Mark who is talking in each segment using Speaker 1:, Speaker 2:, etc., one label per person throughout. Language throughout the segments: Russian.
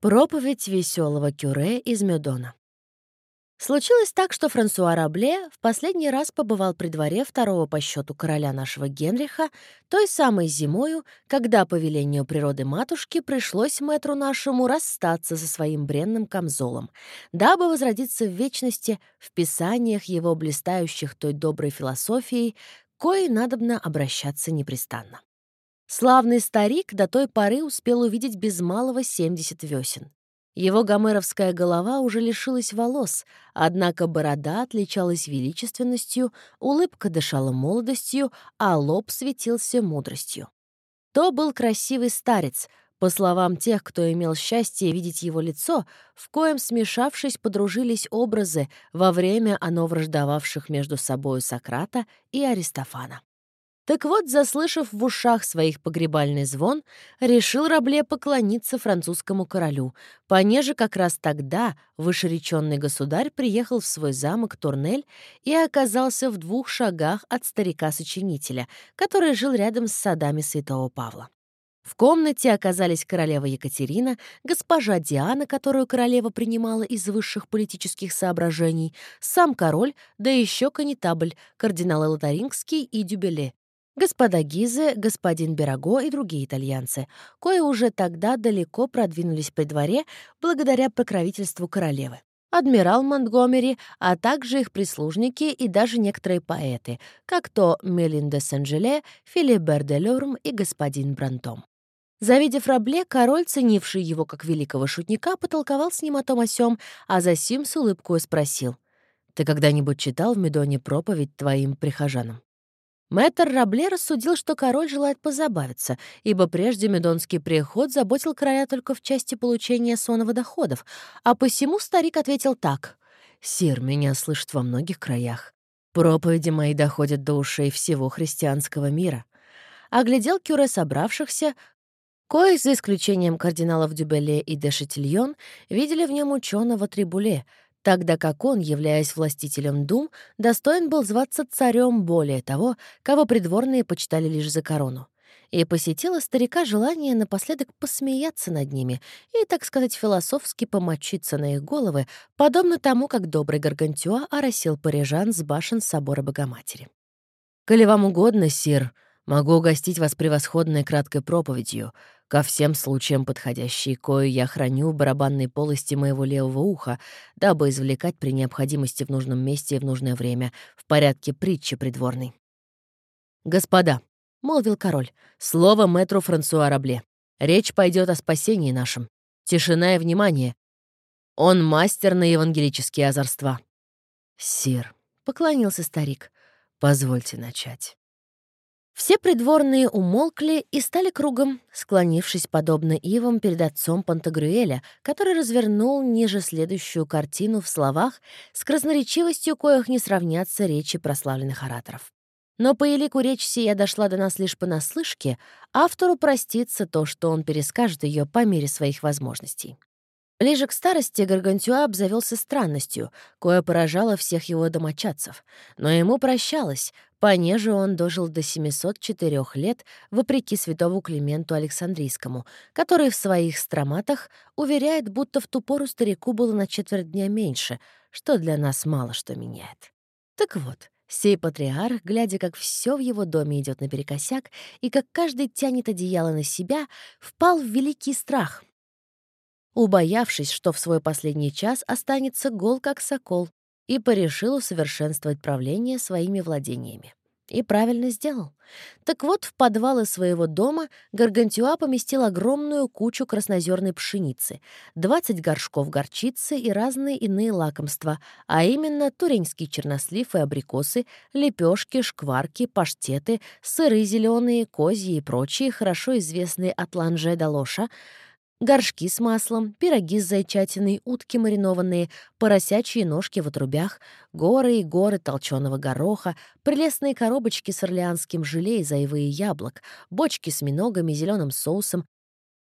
Speaker 1: Проповедь веселого кюре из Медона. Случилось так, что Франсуа Рабле в последний раз побывал при дворе второго по счету короля нашего Генриха той самой зимою, когда по велению природы матушки пришлось мэтру нашему расстаться со своим бренным камзолом, дабы возродиться в вечности в писаниях его блистающих той доброй философией, коей надобно обращаться непрестанно. Славный старик до той поры успел увидеть без малого 70 весен. Его гомеровская голова уже лишилась волос, однако борода отличалась величественностью, улыбка дышала молодостью, а лоб светился мудростью. То был красивый старец, по словам тех, кто имел счастье видеть его лицо, в коем, смешавшись, подружились образы во время оно враждовавших между собою Сократа и Аристофана. Так вот, заслышав в ушах своих погребальный звон, решил Рабле поклониться французскому королю, понеже как раз тогда вышереченный государь приехал в свой замок Турнель и оказался в двух шагах от старика-сочинителя, который жил рядом с садами святого Павла. В комнате оказались королева Екатерина, госпожа Диана, которую королева принимала из высших политических соображений, сам король, да еще конетабль, кардиналы Лотарингский и Дюбеле, господа Гизе, господин Бераго и другие итальянцы, кои уже тогда далеко продвинулись при дворе благодаря покровительству королевы. Адмирал Монтгомери, а также их прислужники и даже некоторые поэты, как то Мелин де Сен-Желе, Филибер де Люрм и господин Брантом. Завидев Рабле, король, ценивший его как великого шутника, потолковал с ним о том о сём, а засим с улыбкой спросил. «Ты когда-нибудь читал в Медоне проповедь твоим прихожанам?» Мэтр Рабле рассудил, что король желает позабавиться, ибо прежде Медонский приход заботил короля только в части получения сонного доходов, а посему старик ответил так. «Сир, меня слышат во многих краях. Проповеди мои доходят до ушей всего христианского мира». Оглядел кюре собравшихся, кои, за исключением кардиналов Дюбеле и де Шатильон, видели в нем ученого Трибуле — тогда как он, являясь властителем дум, достоин был зваться царем более того, кого придворные почитали лишь за корону. И посетило старика желание напоследок посмеяться над ними и, так сказать, философски помочиться на их головы, подобно тому, как добрый Гаргантюа оросил парижан с башен собора Богоматери. «Коли вам угодно, сир, могу угостить вас превосходной краткой проповедью, ко всем случаям подходящей, кою я храню в барабанной полости моего левого уха, дабы извлекать при необходимости в нужном месте и в нужное время, в порядке притчи придворной. «Господа», — молвил король, — «слово мэтру Франсуа Рабле. Речь пойдет о спасении нашем. Тишина и внимание. Он мастер на евангелические озорства». «Сир», — поклонился старик, — «позвольте начать». Все придворные умолкли и стали кругом, склонившись подобно ивам перед отцом Пантагрюэля, который развернул ниже следующую картину в словах, с красноречивостью коих не сравнятся речи прославленных ораторов. Но по элику речь сия дошла до нас лишь понаслышке, автору простится то, что он перескажет ее по мере своих возможностей. Ближе к старости Гаргантюа обзавелся странностью, кое поражало всех его домочадцев. Но ему прощалось, понеже он дожил до 704 лет, вопреки святому Клименту Александрийскому, который в своих строматах уверяет, будто в ту пору старику было на четверть дня меньше, что для нас мало что меняет. Так вот, Сей патриарх, глядя, как все в его доме идет наперекосяк и как каждый тянет одеяло на себя, впал в великий страх — убоявшись, что в свой последний час останется гол как сокол, и порешил усовершенствовать правление своими владениями. И правильно сделал. Так вот, в подвалы своего дома Гаргантюа поместил огромную кучу краснозерной пшеницы, 20 горшков горчицы и разные иные лакомства, а именно туреньский чернослив и абрикосы, лепешки, шкварки, паштеты, сыры зеленые, козьи и прочие, хорошо известные от ланже до лоша, горшки с маслом, пироги с зайчатиной, утки маринованные, поросячьи ножки в отрубях, горы и горы толченого гороха, прелестные коробочки с орлеанским желе и заевые яблок, бочки с миногами, зеленым соусом,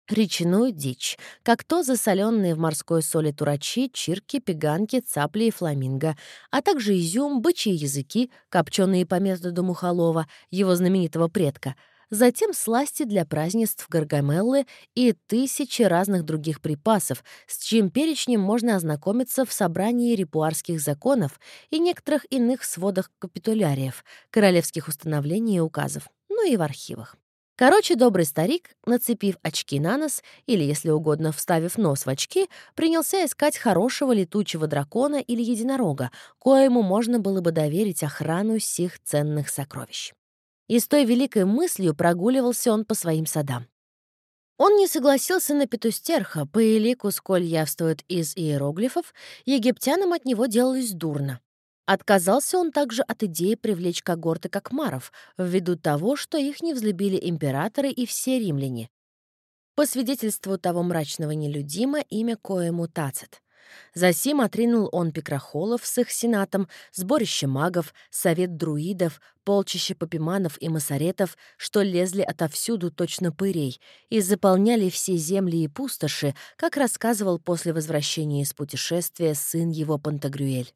Speaker 1: речную дичь, как то засоленные в морской соли турачи, чирки, пеганки, цапли и фламинго, а также изюм, бычьи языки, копченые по методу Мухолова, его знаменитого предка — затем сласти для празднеств Гаргамеллы и тысячи разных других припасов, с чьим перечнем можно ознакомиться в собрании репуарских законов и некоторых иных сводах капитуляриев, королевских установлений и указов, ну и в архивах. Короче, добрый старик, нацепив очки на нос, или, если угодно, вставив нос в очки, принялся искать хорошего летучего дракона или единорога, коему можно было бы доверить охрану сих ценных сокровищ. И с той великой мыслью прогуливался он по своим садам. Он не согласился на петустерха, по элику, сколь явствует из иероглифов, египтянам от него делалось дурно. Отказался он также от идеи привлечь когорты какмаров, ввиду того, что их не взлюбили императоры и все римляне. По свидетельству того мрачного нелюдима, имя коему Тацит. Засим отринул он пикрохолов с их сенатом, сборище магов, совет друидов, полчище попиманов и масаретов, что лезли отовсюду точно пырей, и заполняли все земли и пустоши, как рассказывал после возвращения из путешествия сын его Пантагрюэль.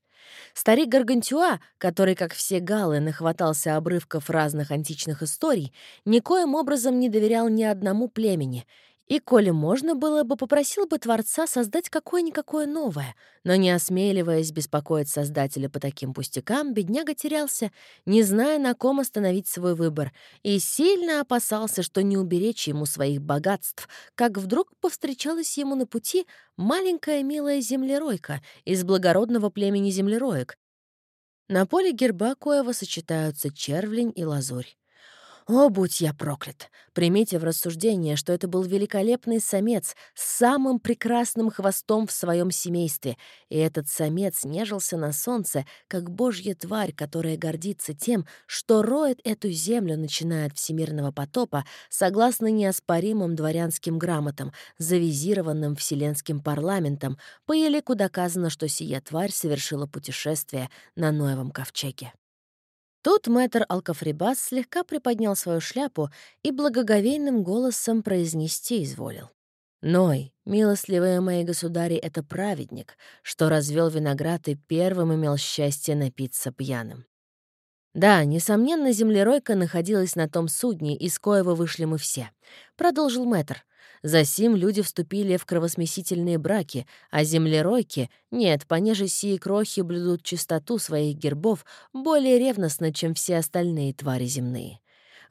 Speaker 1: Старик Гаргантюа, который, как все галлы, нахватался обрывков разных античных историй, никоим образом не доверял ни одному племени — и, коли можно было бы, попросил бы Творца создать какое-никакое новое, но не осмеливаясь беспокоить Создателя по таким пустякам, бедняга терялся, не зная, на ком остановить свой выбор, и сильно опасался, что не уберечь ему своих богатств, как вдруг повстречалась ему на пути маленькая милая землеройка из благородного племени землероек. На поле герба коего сочетаются червлень и лазурь. О, будь я проклят! Примите в рассуждение, что это был великолепный самец с самым прекрасным хвостом в своем семействе, и этот самец нежился на солнце, как божья тварь, которая гордится тем, что роет эту землю, начиная от всемирного потопа, согласно неоспоримым дворянским грамотам, завизированным вселенским парламентом, по елику доказано, что сия тварь совершила путешествие на Ноевом ковчеге. Тут мэтр Алкафрибас слегка приподнял свою шляпу и благоговейным голосом произнести изволил. «Ной, милостливые мои государи, это праведник, что развел виноград и первым имел счастье напиться пьяным. «Да, несомненно, землеройка находилась на том судне, из коего вышли мы все», — продолжил мэтр. Засим люди вступили в кровосмесительные браки, а землеройки, нет, понеже сии крохи блюдут чистоту своих гербов более ревностно, чем все остальные твари земные.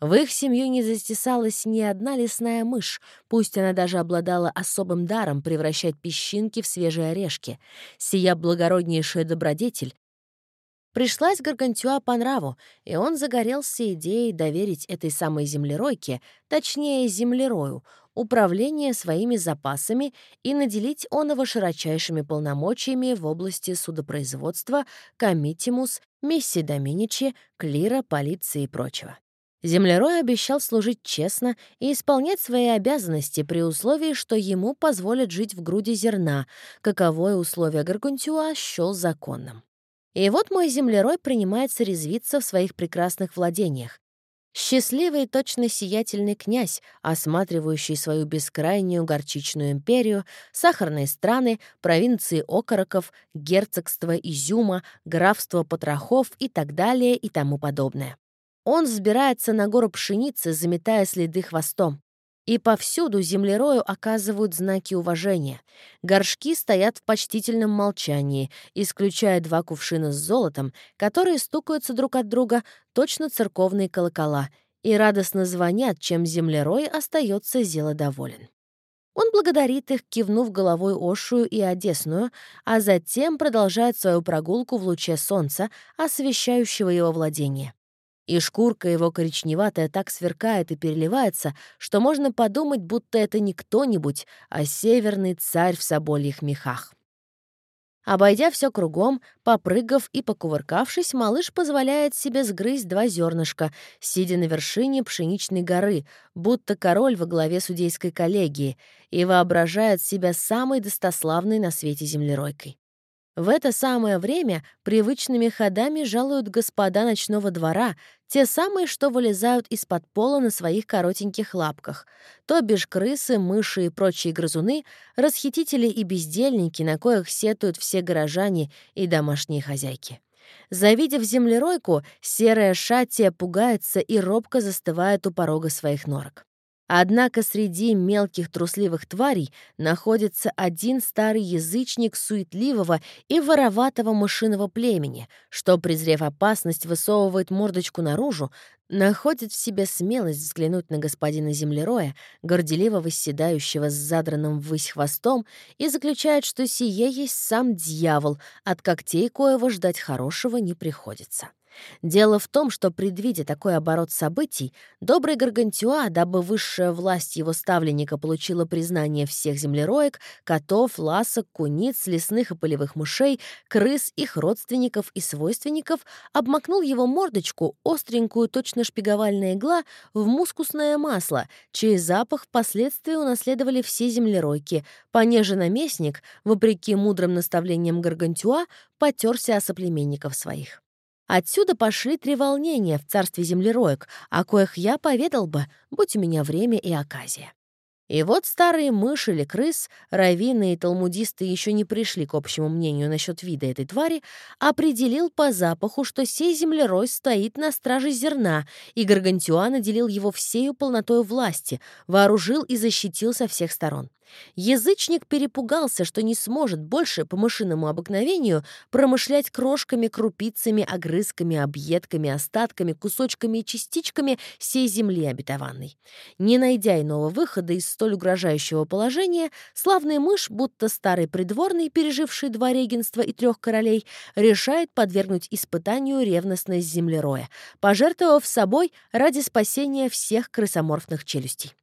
Speaker 1: В их семью не застесалась ни одна лесная мышь, пусть она даже обладала особым даром превращать песчинки в свежие орешки. Сия благороднейшая добродетель пришлась Гаргантюа по нраву, и он загорелся идеей доверить этой самой землеройке, точнее, землерою, управление своими запасами и наделить оного широчайшими полномочиями в области судопроизводства, комитимус, миссии Доминичи, клира, полиции и прочего. Землерой обещал служить честно и исполнять свои обязанности при условии, что ему позволят жить в груди зерна, каковое условие Гаргантюа счел законным. И вот мой землерой принимается резвиться в своих прекрасных владениях, Счастливый точно сиятельный князь, осматривающий свою бескрайнюю горчичную империю, сахарные страны, провинции окороков, герцогство Изюма, графство Потрохов и так далее и тому подобное. Он взбирается на гору пшеницы, заметая следы хвостом. И повсюду землерою оказывают знаки уважения. Горшки стоят в почтительном молчании, исключая два кувшина с золотом, которые стукаются друг от друга, точно церковные колокола, и радостно звонят, чем землерой остается зелодоволен. Он благодарит их, кивнув головой Ошую и Одесную, а затем продолжает свою прогулку в луче солнца, освещающего его владение и шкурка его коричневатая так сверкает и переливается, что можно подумать, будто это не кто-нибудь, а северный царь в собольих мехах. Обойдя все кругом, попрыгав и покувыркавшись, малыш позволяет себе сгрызть два зернышка, сидя на вершине пшеничной горы, будто король во главе судейской коллегии, и воображает себя самой достославной на свете землеройкой. В это самое время привычными ходами жалуют господа ночного двора, те самые, что вылезают из-под пола на своих коротеньких лапках, то бишь крысы, мыши и прочие грызуны, расхитители и бездельники, на коих сетуют все горожане и домашние хозяйки. Завидев землеройку, серая шатия пугается и робко застывает у порога своих норок. Однако среди мелких трусливых тварей находится один старый язычник суетливого и вороватого мышиного племени, что, презрев опасность, высовывает мордочку наружу, находит в себе смелость взглянуть на господина землероя, горделиво восседающего с задранным ввысь хвостом, и заключает, что сие есть сам дьявол, от когтей коего ждать хорошего не приходится. Дело в том, что, предвидя такой оборот событий, добрый Гаргантюа, дабы высшая власть его ставленника получила признание всех землероек, котов, ласок, куниц, лесных и полевых мышей, крыс, их родственников и свойственников, обмакнул его мордочку, остренькую, точно шпиговальная игла, в мускусное масло, чей запах впоследствии унаследовали все землеройки, понеже наместник, вопреки мудрым наставлениям Гаргантюа, потерся о соплеменников своих. Отсюда пошли три волнения в царстве землероек, о коих я поведал бы, будь у меня время и оказия. И вот старые мыши или крыс, раввины и талмудисты еще не пришли к общему мнению насчет вида этой твари, определил по запаху, что сей землерой стоит на страже зерна, и Гаргантюа наделил его всею полнотой власти, вооружил и защитил со всех сторон. Язычник перепугался, что не сможет больше по мышиному обыкновению промышлять крошками, крупицами, огрызками, объедками, остатками, кусочками и частичками всей земли обетованной. Не найдя иного выхода из столь угрожающего положения, славный мышь, будто старый придворный, переживший два регенства и трех королей, решает подвергнуть испытанию ревностность землероя, пожертвовав собой ради спасения всех крысоморфных челюстей.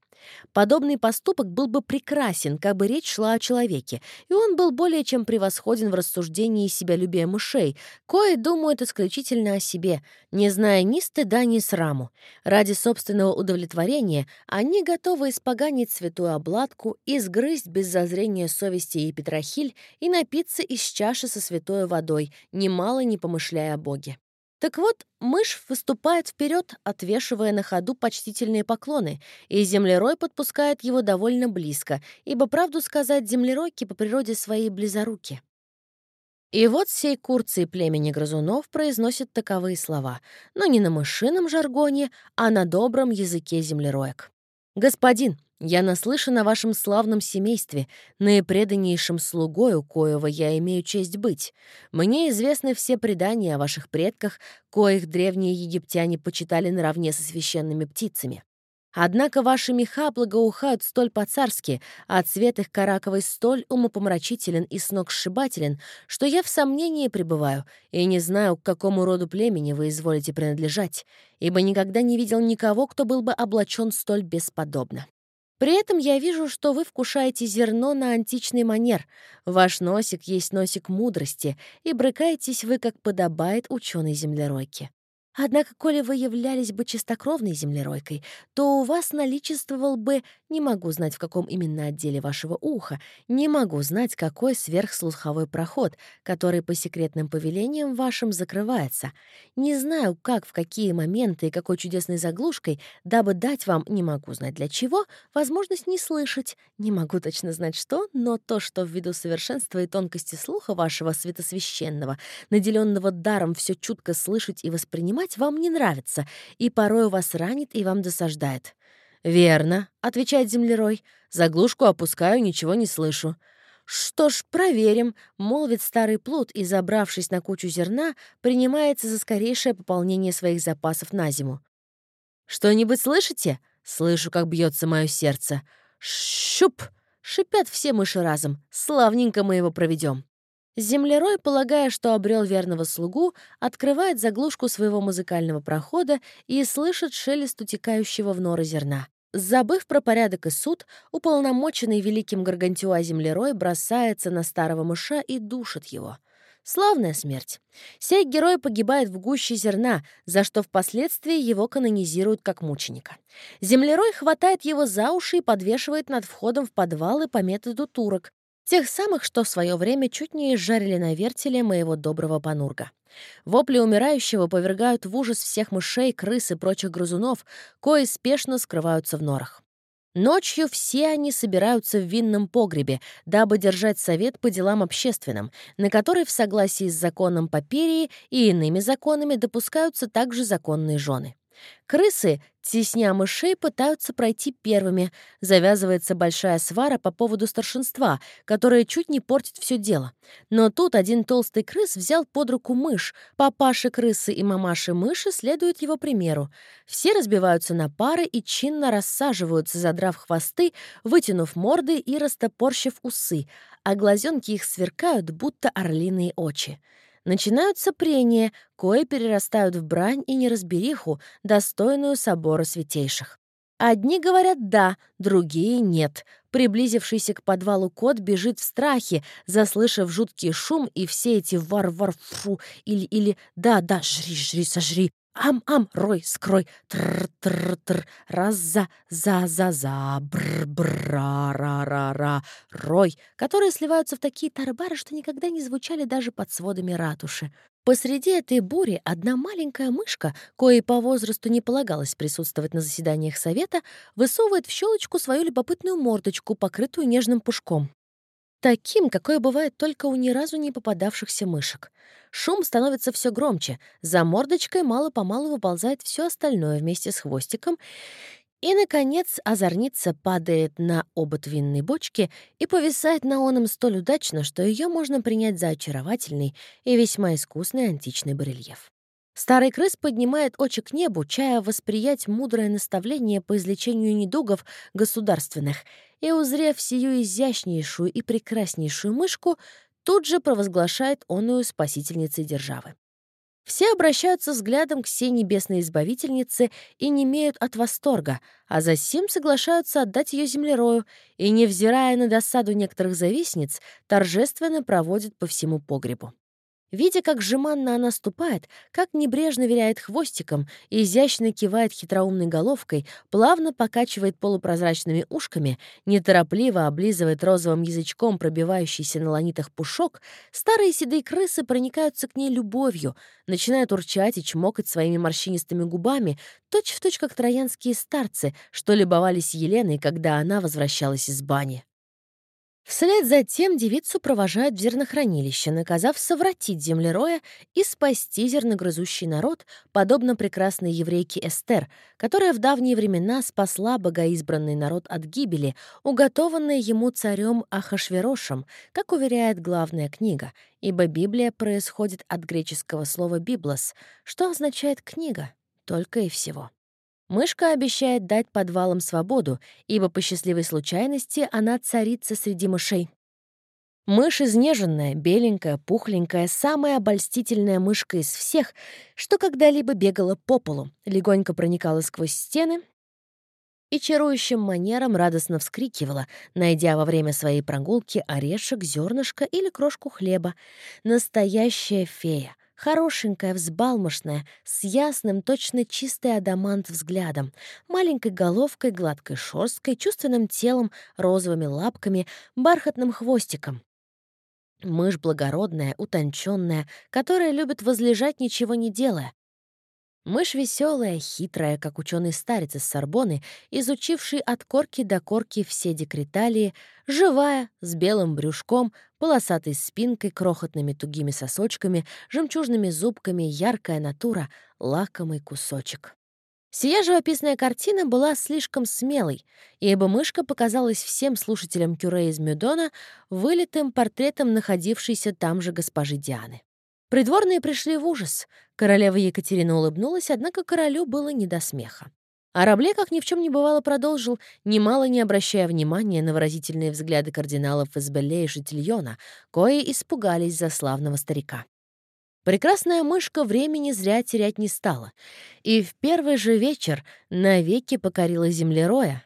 Speaker 1: Подобный поступок был бы прекрасен, как бы речь шла о человеке, и он был более чем превосходен в рассуждении себялюбия мышей, кои думают исключительно о себе, не зная ни стыда, ни сраму. Ради собственного удовлетворения они готовы испоганить святую обладку, изгрызть без зазрения совести и Петрохиль и напиться из чаши со святой водой, немало не помышляя о Боге. Так вот, мышь выступает вперед, отвешивая на ходу почтительные поклоны, и землерой подпускает его довольно близко, ибо, правду сказать, землеройки по природе своей близоруки. И вот сей курцы племени грызунов произносят таковые слова, но не на мышином жаргоне, а на добром языке землероек. «Господин, я наслышан о вашем славном семействе, наипреданнейшем слугою, коего я имею честь быть. Мне известны все предания о ваших предках, коих древние египтяне почитали наравне со священными птицами. Однако ваши меха благоухают столь по-царски, а цвет их караковый столь умопомрачителен и сногсшибателен, что я в сомнении пребываю и не знаю, к какому роду племени вы изволите принадлежать, ибо никогда не видел никого, кто был бы облачен столь бесподобно. При этом я вижу, что вы вкушаете зерно на античный манер. Ваш носик есть носик мудрости, и брыкаетесь вы, как подобает ученой землеройке. Однако, коли вы являлись бы чистокровной землеройкой, то у вас наличествовал бы, не могу знать, в каком именно отделе вашего уха, не могу знать, какой сверхслуховой проход, который по секретным повелениям вашим закрывается. Не знаю, как, в какие моменты и какой чудесной заглушкой, дабы дать вам, не могу знать для чего, возможность не слышать. Не могу точно знать что, но то, что ввиду совершенства и тонкости слуха вашего святосвященного, наделенного даром все чутко слышать и воспринимать, вам не нравится, и порой вас ранит и вам досаждает». «Верно», — отвечает землерой. «Заглушку опускаю, ничего не слышу». «Что ж, проверим», — молвит старый плут и, забравшись на кучу зерна, принимается за скорейшее пополнение своих запасов на зиму. «Что-нибудь слышите?» «Слышу, как бьется мое сердце». «Щуп!» — шипят все мыши разом. «Славненько мы его проведем. Землерой, полагая, что обрел верного слугу, открывает заглушку своего музыкального прохода и слышит шелест утекающего в норы зерна. Забыв про порядок и суд, уполномоченный великим Гаргантюа землерой бросается на старого мыша и душит его. Славная смерть. Сей герой погибает в гуще зерна, за что впоследствии его канонизируют как мученика. Землерой хватает его за уши и подвешивает над входом в подвалы по методу турок, Тех самых, что в свое время чуть не изжарили на вертеле моего доброго панурга. Вопли умирающего повергают в ужас всех мышей, крыс и прочих грызунов, кои спешно скрываются в норах. Ночью все они собираются в винном погребе, дабы держать совет по делам общественным, на который в согласии с законом Паперии и иными законами допускаются также законные жены. Крысы, тесня мышей, пытаются пройти первыми. Завязывается большая свара по поводу старшинства, которая чуть не портит все дело. Но тут один толстый крыс взял под руку мышь. Папаши крысы и мамаши мыши следуют его примеру. Все разбиваются на пары и чинно рассаживаются, задрав хвосты, вытянув морды и растопорщив усы, а глазенки их сверкают, будто орлиные очи. Начинаются прения, кое перерастают в брань и неразбериху, достойную собора святейших. Одни говорят «да», другие «нет». Приблизившийся к подвалу кот бежит в страхе, заслышав жуткий шум и все эти вар-вар-фу или, или «да-да, жри-жри, сожри», Ам-ам, рой, скрой, тр-тр-тр, раз-за, за-за-за, бр-бра-ра-ра-ра, рой, которые сливаются в такие тарбары, что никогда не звучали даже под сводами ратуши. Посреди этой бури одна маленькая мышка, коей по возрасту не полагалось присутствовать на заседаниях совета, высовывает в щелочку свою любопытную мордочку, покрытую нежным пушком. Таким, какое бывает только у ни разу не попадавшихся мышек. Шум становится все громче, за мордочкой мало-помалу выползает все остальное вместе с хвостиком, и, наконец, озорница падает на обод винной бочки и повисает на оном столь удачно, что ее можно принять за очаровательный и весьма искусный античный барельеф. Старый крыс поднимает очи к небу, чая восприять мудрое наставление по излечению недугов государственных, и, узрев сию изящнейшую и прекраснейшую мышку, тут же провозглашает оную спасительницей державы. Все обращаются взглядом к сей небесной избавительнице и не имеют от восторга, а затем соглашаются отдать ее землерою и, невзирая на досаду некоторых завистниц, торжественно проводят по всему погребу. Видя, как жеманно она ступает, как небрежно виляет хвостиком, изящно кивает хитроумной головкой, плавно покачивает полупрозрачными ушками, неторопливо облизывает розовым язычком пробивающийся на ланитах пушок, старые седые крысы проникаются к ней любовью, начинают урчать и чмокать своими морщинистыми губами, точь-в-точь точь как троянские старцы, что любовались Еленой, когда она возвращалась из бани. Вслед за тем девицу провожают в зернохранилище, наказав совратить землероя и спасти зерногрызущий народ, подобно прекрасной еврейке Эстер, которая в давние времена спасла богоизбранный народ от гибели, уготованной ему царем Ахашверошем, как уверяет главная книга, ибо Библия происходит от греческого слова «библос», что означает «книга», только и всего. Мышка обещает дать подвалам свободу, ибо по счастливой случайности она царица среди мышей. Мышь изнеженная, беленькая, пухленькая, самая обольстительная мышка из всех, что когда-либо бегала по полу, легонько проникала сквозь стены и чарующим манером радостно вскрикивала, найдя во время своей прогулки орешек, зернышко или крошку хлеба. Настоящая фея, Хорошенькая, взбалмошная, с ясным, точно чистый адамант взглядом, маленькой головкой, гладкой шерсткой, чувственным телом, розовыми лапками, бархатным хвостиком. Мышь благородная, утонченная, которая любит возлежать, ничего не делая, Мышь веселая, хитрая, как ученый старец из Сорбоны, изучивший от корки до корки все декреталии, живая, с белым брюшком, полосатой спинкой, крохотными тугими сосочками, жемчужными зубками, яркая натура, лакомый кусочек. Сия живописная картина была слишком смелой, ибо мышка показалась всем слушателям Кюре из Мюдона вылитым портретом находившейся там же госпожи Дианы. Придворные пришли в ужас. Королева Екатерина улыбнулась, однако королю было не до смеха. А Рабле, как ни в чем не бывало, продолжил, немало не обращая внимания на выразительные взгляды кардиналов из Белле и Шатильона, кои испугались за славного старика. Прекрасная мышка времени зря терять не стала, и в первый же вечер навеки покорила землероя,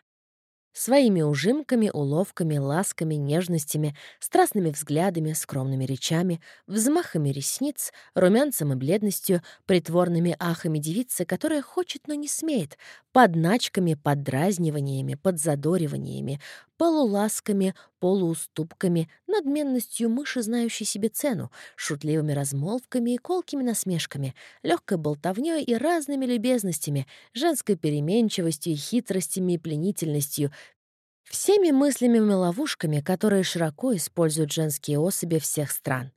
Speaker 1: Своими ужимками, уловками, ласками, нежностями, страстными взглядами, скромными речами, взмахами ресниц, румянцем и бледностью, притворными ахами девицы, которая хочет, но не смеет, подначками, поддразниваниями, подзадориваниями, полуласками, полууступками, надменностью мыши, знающей себе цену, шутливыми размолвками и колкими насмешками, легкой болтовнёй и разными любезностями, женской переменчивостью и хитростями и пленительностью, Всеми мыслями и ловушками, которые широко используют женские особи всех стран.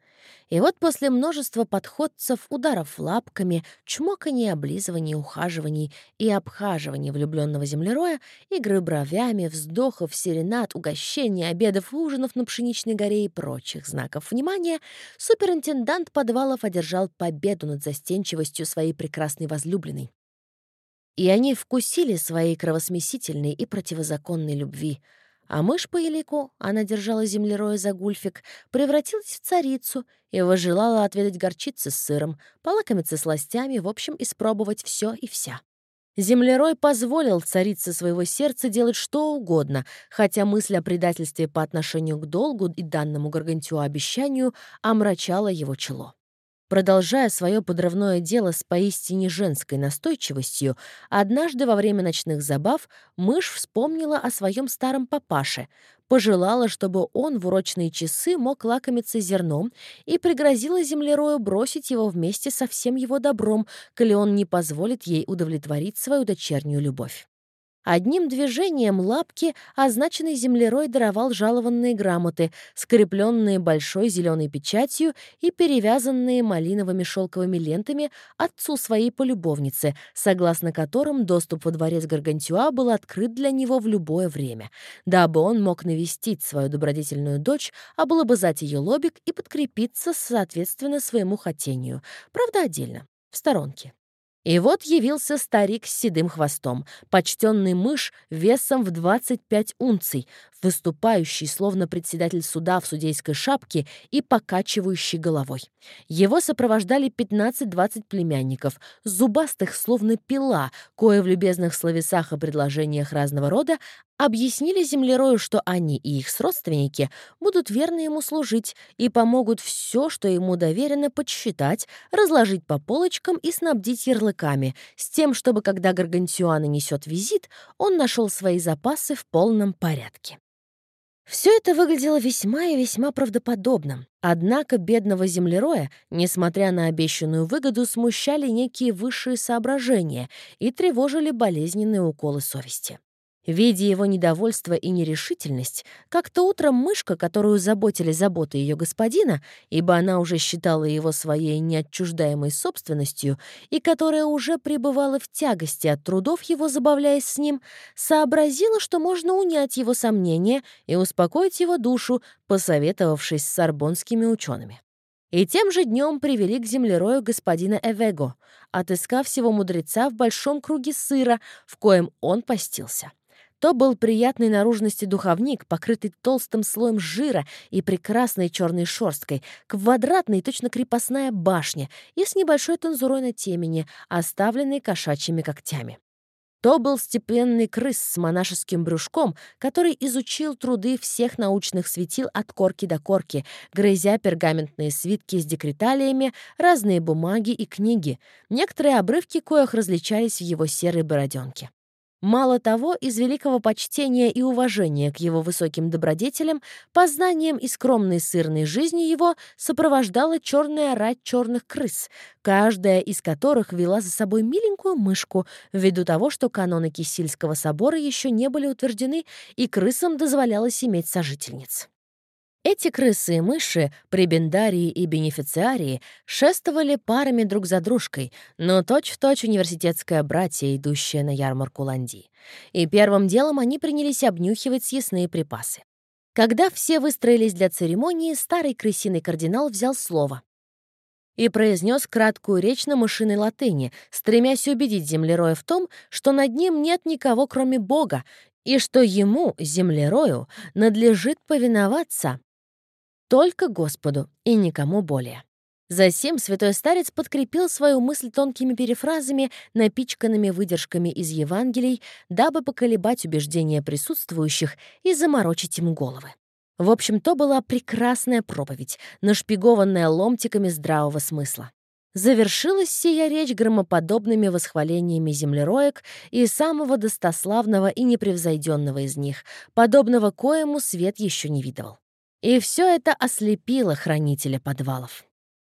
Speaker 1: И вот после множества подходцев, ударов лапками, чмоканий, облизываний, ухаживаний и обхаживаний влюбленного землероя, игры бровями, вздохов, серенад, угощений, обедов, ужинов на Пшеничной горе и прочих знаков внимания, суперинтендант подвалов одержал победу над застенчивостью своей прекрасной возлюбленной. И они вкусили своей кровосмесительной и противозаконной любви — а мышь по елику, она держала землероя за гульфик, превратилась в царицу и выжелала отведать горчицы с сыром, полакомиться сластями, в общем, испробовать все и вся. Землерой позволил царице своего сердца делать что угодно, хотя мысль о предательстве по отношению к долгу и данному Гаргантюа обещанию омрачала его чело. Продолжая свое подрывное дело с поистине женской настойчивостью, однажды во время ночных забав мышь вспомнила о своем старом папаше, пожелала, чтобы он в урочные часы мог лакомиться зерном и пригрозила землерою бросить его вместе со всем его добром, коли он не позволит ей удовлетворить свою дочернюю любовь. Одним движением лапки означенный землерой даровал жалованные грамоты, скрепленные большой зеленой печатью и перевязанные малиновыми шелковыми лентами отцу своей полюбовницы, согласно которым доступ во дворец Гаргантюа был открыт для него в любое время, дабы он мог навестить свою добродетельную дочь, облобызать ее лобик и подкрепиться соответственно своему хотению, правда отдельно, в сторонке. И вот явился старик с седым хвостом, почтенный мышь весом в 25 унций, выступающий, словно председатель суда в судейской шапке и покачивающий головой. Его сопровождали 15-20 племянников, зубастых, словно пила, кое в любезных словесах и предложениях разного рода объяснили землерою, что они и их родственники будут верно ему служить и помогут все, что ему доверено, подсчитать, разложить по полочкам и снабдить ярлыками, с тем, чтобы, когда Гаргантюа нанесет визит, он нашел свои запасы в полном порядке. Все это выглядело весьма и весьма правдоподобным. Однако бедного землероя, несмотря на обещанную выгоду, смущали некие высшие соображения и тревожили болезненные уколы совести. Видя его недовольство и нерешительность, как-то утром мышка, которую заботили заботы ее господина, ибо она уже считала его своей неотчуждаемой собственностью и которая уже пребывала в тягости от трудов его, забавляясь с ним, сообразила, что можно унять его сомнения и успокоить его душу, посоветовавшись с сорбонскими учеными. И тем же днем привели к землерою господина Эвего, отыскав всего мудреца в большом круге сыра, в коем он постился. То был приятной наружности духовник, покрытый толстым слоем жира и прекрасной черной шерсткой, квадратная точно крепостная башня и с небольшой танзурой на темени, оставленной кошачьими когтями. То был степенный крыс с монашеским брюшком, который изучил труды всех научных светил от корки до корки, грызя пергаментные свитки с декреталиями, разные бумаги и книги, некоторые обрывки коих различались в его серой бороденке. Мало того, из великого почтения и уважения к его высоким добродетелям, познанием и скромной сырной жизни его сопровождала черная рать черных крыс, каждая из которых вела за собой миленькую мышку, ввиду того, что каноны Кисильского собора еще не были утверждены, и крысам дозволялось иметь сожительниц. Эти крысы и мыши, пребендарии и бенефициарии, шествовали парами друг за дружкой, но точь-в-точь точь университетское братье, идущее на ярмарку Ланди. И первым делом они принялись обнюхивать съестные припасы. Когда все выстроились для церемонии, старый крысиный кардинал взял слово и произнес краткую речь на мышиной латыни, стремясь убедить землероя в том, что над ним нет никого, кроме Бога, и что ему, землерою, надлежит повиноваться только Господу и никому более. Засим святой старец подкрепил свою мысль тонкими перефразами, напичканными выдержками из Евангелий, дабы поколебать убеждения присутствующих и заморочить им головы. В общем, то была прекрасная проповедь, нашпигованная ломтиками здравого смысла. Завершилась сия речь громоподобными восхвалениями землероек и самого достославного и непревзойденного из них, подобного коему свет еще не видывал. И все это ослепило хранителя подвалов.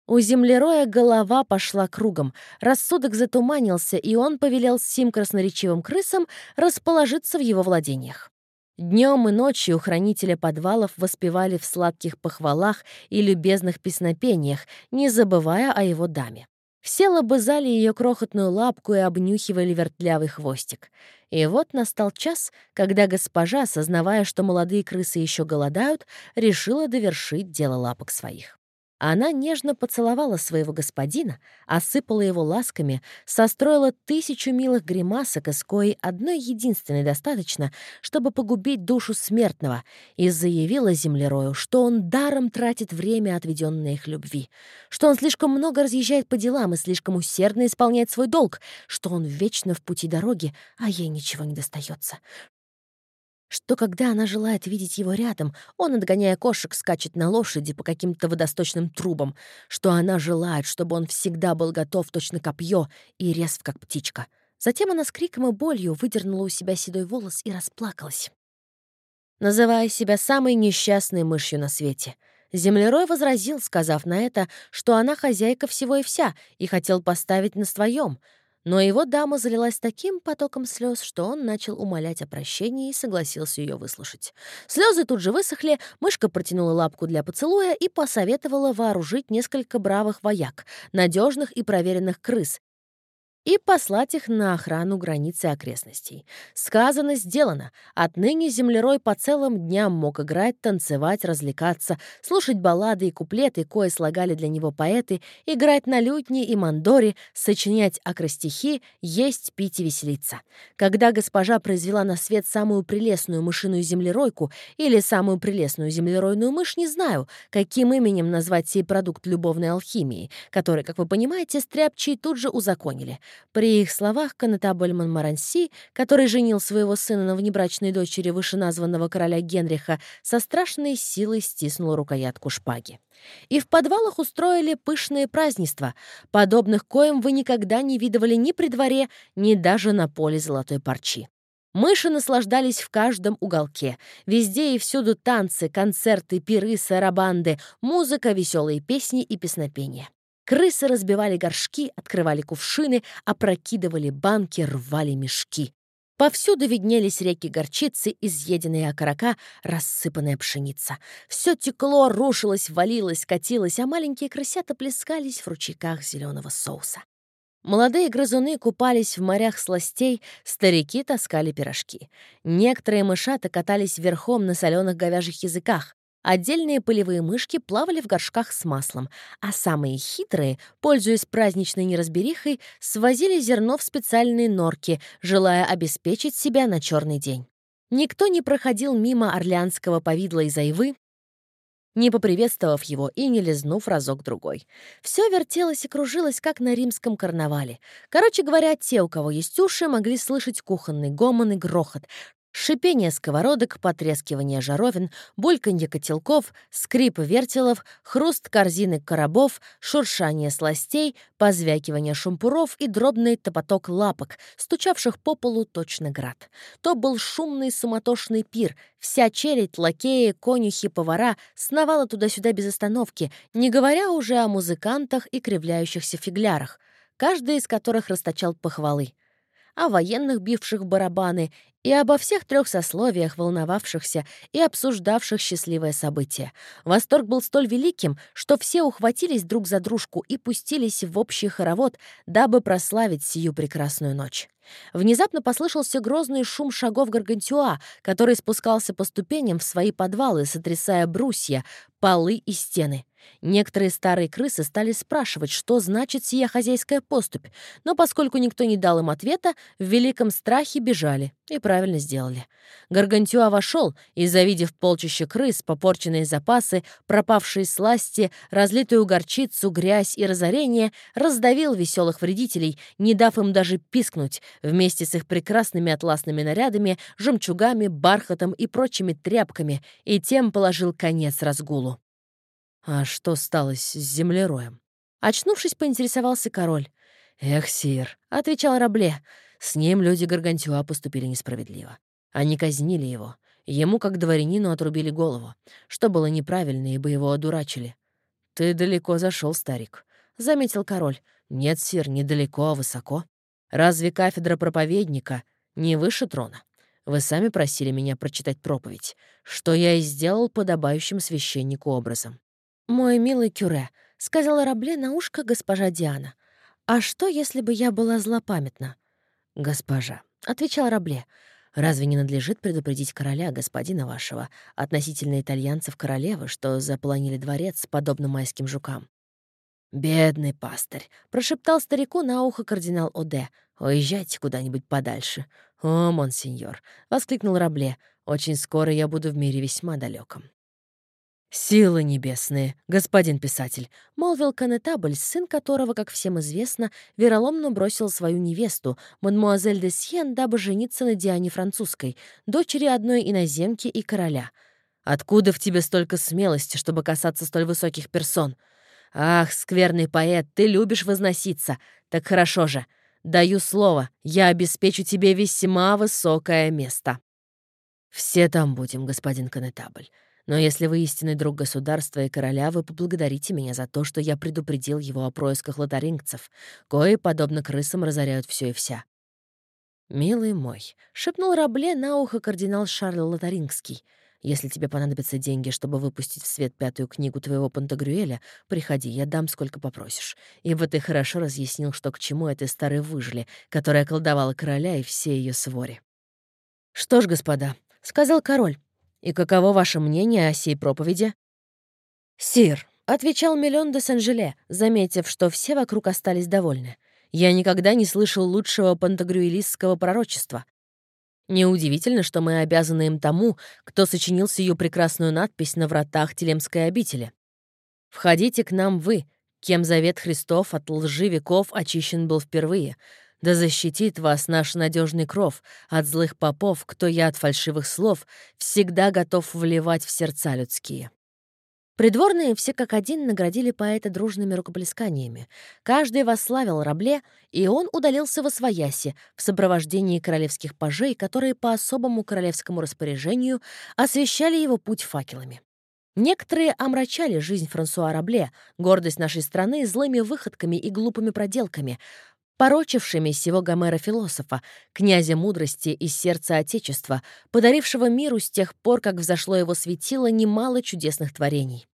Speaker 1: У землероя голова пошла кругом, рассудок затуманился, и он повелел сим красноречивым крысам расположиться в его владениях. Днем и ночью хранителя подвалов воспевали в сладких похвалах и любезных песнопениях, не забывая о его даме. Все лобызали ее крохотную лапку и обнюхивали вертлявый хвостик. И вот настал час, когда госпожа, сознавая, что молодые крысы еще голодают, решила довершить дело лапок своих. Она нежно поцеловала своего господина, осыпала его ласками, состроила тысячу милых гримасок, из коей одной единственной достаточно, чтобы погубить душу смертного, и заявила землерою, что он даром тратит время, отведенное их любви, что он слишком много разъезжает по делам и слишком усердно исполняет свой долг, что он вечно в пути дороги, а ей ничего не достается, что когда она желает видеть его рядом, он, отгоняя кошек, скачет на лошади по каким-то водосточным трубам, что она желает, чтобы он всегда был готов точно копье и резв, как птичка. Затем она с криком и болью выдернула у себя седой волос и расплакалась. Называя себя самой несчастной мышью на свете, Землерой возразил, сказав на это, что она хозяйка всего и вся, и хотел поставить на своем — но его дама залилась таким потоком слез, что он начал умолять о прощении и согласился ее выслушать. Слезы тут же высохли, мышка протянула лапку для поцелуя и посоветовала вооружить несколько бравых вояк, надежных и проверенных крыс, и послать их на охрану границы окрестностей. Сказано, сделано. Отныне землерой по целым дням мог играть, танцевать, развлекаться, слушать баллады и куплеты, кое слагали для него поэты, играть на лютне и мандоре, сочинять акростихи, есть, пить и веселиться. Когда госпожа произвела на свет самую прелестную мышиную землеройку или самую прелестную землеройную мышь, не знаю, каким именем назвать сей продукт любовной алхимии, который, как вы понимаете, стряпчие тут же узаконили — при их словах конетабль Монмаранси, который женил своего сына на внебрачной дочери вышеназванного короля Генриха, со страшной силой стиснул рукоятку шпаги. И в подвалах устроили пышные празднества, подобных коим вы никогда не видывали ни при дворе, ни даже на поле золотой парчи. Мыши наслаждались в каждом уголке. Везде и всюду танцы, концерты, пиры, сарабанды, музыка, веселые песни и песнопения. Крысы разбивали горшки, открывали кувшины, опрокидывали банки, рвали мешки. Повсюду виднелись реки горчицы, изъеденные окорока, рассыпанная пшеница. Все текло, рушилось, валилось, катилось, а маленькие крысята плескались в ручейках зеленого соуса. Молодые грызуны купались в морях сластей, старики таскали пирожки. Некоторые мышата катались верхом на соленых говяжьих языках. Отдельные полевые мышки плавали в горшках с маслом, а самые хитрые, пользуясь праздничной неразберихой, свозили зерно в специальные норки, желая обеспечить себя на черный день. Никто не проходил мимо орлеанского повидла из айвы, не поприветствовав его и не лизнув разок-другой. Все вертелось и кружилось, как на римском карнавале. Короче говоря, те, у кого есть уши, могли слышать кухонный гомон и грохот, Шипение сковородок, потрескивание жаровин, бульканье котелков, скрип вертелов, хруст корзины коробов, шуршание сластей, позвякивание шумпуров и дробный топоток лапок, стучавших по полу точно град. То был шумный суматошный пир. Вся челядь, лакеи, конюхи, повара сновала туда-сюда без остановки, не говоря уже о музыкантах и кривляющихся фиглярах, каждый из которых расточал похвалы о военных, бивших барабаны, и обо всех трех сословиях, волновавшихся и обсуждавших счастливое событие. Восторг был столь великим, что все ухватились друг за дружку и пустились в общий хоровод, дабы прославить сию прекрасную ночь. Внезапно послышался грозный шум шагов Гаргантюа, который спускался по ступеням в свои подвалы, сотрясая брусья, полы и стены. Некоторые старые крысы стали спрашивать, что значит сия хозяйская поступь, но поскольку никто не дал им ответа, в великом страхе бежали. И правильно сделали. Гаргантюа вошел и, завидев полчище крыс, попорченные запасы, пропавшие сласти, разлитую горчицу, грязь и разорение, раздавил веселых вредителей, не дав им даже пискнуть, вместе с их прекрасными атласными нарядами, жемчугами, бархатом и прочими тряпками, и тем положил конец разгулу. А что стало с землероем? Очнувшись, поинтересовался король. «Эх, сир», — отвечал Рабле, — «с ним люди Гаргантюа поступили несправедливо. Они казнили его. Ему, как дворянину, отрубили голову, что было неправильно, ибо его одурачили. «Ты далеко зашел, старик», — заметил король. «Нет, сир, недалеко, а высоко. Разве кафедра проповедника не выше трона? Вы сами просили меня прочитать проповедь, что я и сделал подобающим священнику образом. «Мой милый Кюре», — сказала Рабле на ушко госпожа Диана, «а что, если бы я была злопамятна?» «Госпожа», — отвечал Рабле, «разве не надлежит предупредить короля, господина вашего, относительно итальянцев королевы, что заполонили дворец, подобно майским жукам?» «Бедный пастырь», — прошептал старику на ухо кардинал Оде. «Уезжайте куда-нибудь подальше». «О, монсеньор», — воскликнул Рабле, «очень скоро я буду в мире весьма далеком. «Силы небесные, господин писатель», — молвил конетабль, сын которого, как всем известно, вероломно бросил свою невесту, мадмуазель де Сьен, дабы жениться на Диане Французской, дочери одной иноземки и короля. «Откуда в тебе столько смелости, чтобы касаться столь высоких персон? Ах, скверный поэт, ты любишь возноситься. Так хорошо же. Даю слово, я обеспечу тебе весьма высокое место». «Все там будем, господин конетабль». Но если вы истинный друг государства и короля, вы поблагодарите меня за то, что я предупредил его о происках лотарингцев, кои, подобно крысам, разоряют все и вся. «Милый мой», — шепнул Рабле на ухо кардинал Шарль Лотарингский, «если тебе понадобятся деньги, чтобы выпустить в свет пятую книгу твоего Пантагрюэля, приходи, я дам, сколько попросишь. Ибо ты хорошо разъяснил, что к чему этой старой выжили, которая колдовала короля и все ее своре». «Что ж, господа», — сказал король, и каково ваше мнение о сей проповеди?» «Сир», — отвечал Миллион де Сен-Желе, заметив, что все вокруг остались довольны, «я никогда не слышал лучшего пантагрюэлистского пророчества. Неудивительно, что мы обязаны им тому, кто сочинил сию прекрасную надпись на вратах Телемской обители. «Входите к нам вы, кем завет Христов от лжи веков очищен был впервые», да защитит вас наш надежный кров от злых попов, кто я от фальшивых слов всегда готов вливать в сердца людские». Придворные все как один наградили поэта дружными рукоплесканиями. Каждый восславил Рабле, и он удалился во свояси в сопровождении королевских пажей, которые по особому королевскому распоряжению освещали его путь факелами. Некоторые омрачали жизнь Франсуа Рабле, гордость нашей страны, злыми выходками и глупыми проделками, порочившими сего Гомера-философа, князя мудрости из сердца Отечества, подарившего миру с тех пор, как взошло его светило немало чудесных творений.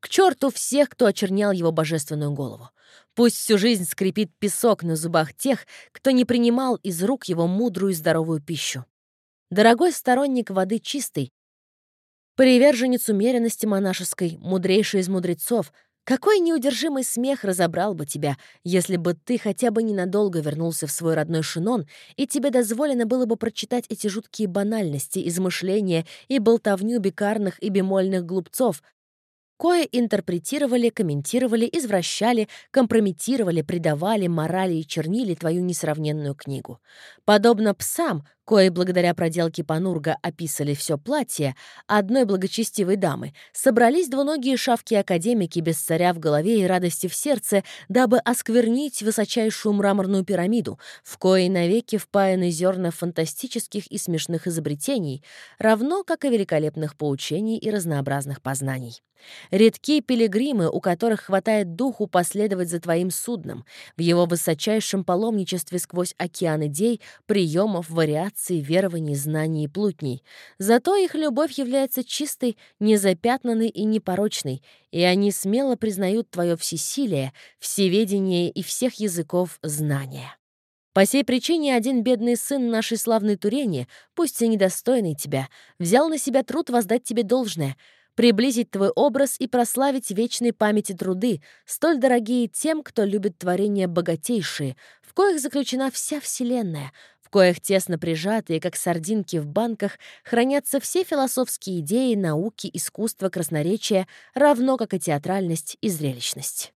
Speaker 1: К черту всех, кто очернял его божественную голову. Пусть всю жизнь скрипит песок на зубах тех, кто не принимал из рук его мудрую и здоровую пищу. Дорогой сторонник воды чистой, приверженец умеренности монашеской, мудрейший из мудрецов, какой неудержимый смех разобрал бы тебя, если бы ты хотя бы ненадолго вернулся в свой родной Шинон, и тебе дозволено было бы прочитать эти жуткие банальности, измышления и болтовню бекарных и бемольных глупцов, кое интерпретировали, комментировали, извращали, компрометировали, предавали, морали и чернили твою несравненную книгу. Подобно псам, кои благодаря проделке Панурга описали все платье одной благочестивой дамы, собрались двуногие шавки-академики без царя в голове и радости в сердце, дабы осквернить высочайшую мраморную пирамиду, в коей навеки впаяны зерна фантастических и смешных изобретений, равно как и великолепных поучений и разнообразных познаний. Редки пилигримы, у которых хватает духу последовать за твоим судном, в его высочайшем паломничестве сквозь океан идей, приемов, вариаций, традиций, верований, знаний и плутней. Зато их любовь является чистой, незапятнанной и непорочной, и они смело признают твое всесилие, всеведение и всех языков знания. По сей причине один бедный сын нашей славной Турени, пусть и недостойный тебя, взял на себя труд воздать тебе должное — приблизить твой образ и прославить вечной памяти труды, столь дорогие тем, кто любит творения богатейшие, в коих заключена вся Вселенная, в коих тесно прижатые, как сардинки в банках, хранятся все философские идеи, науки, искусство, красноречие, равно как и театральность и зрелищность.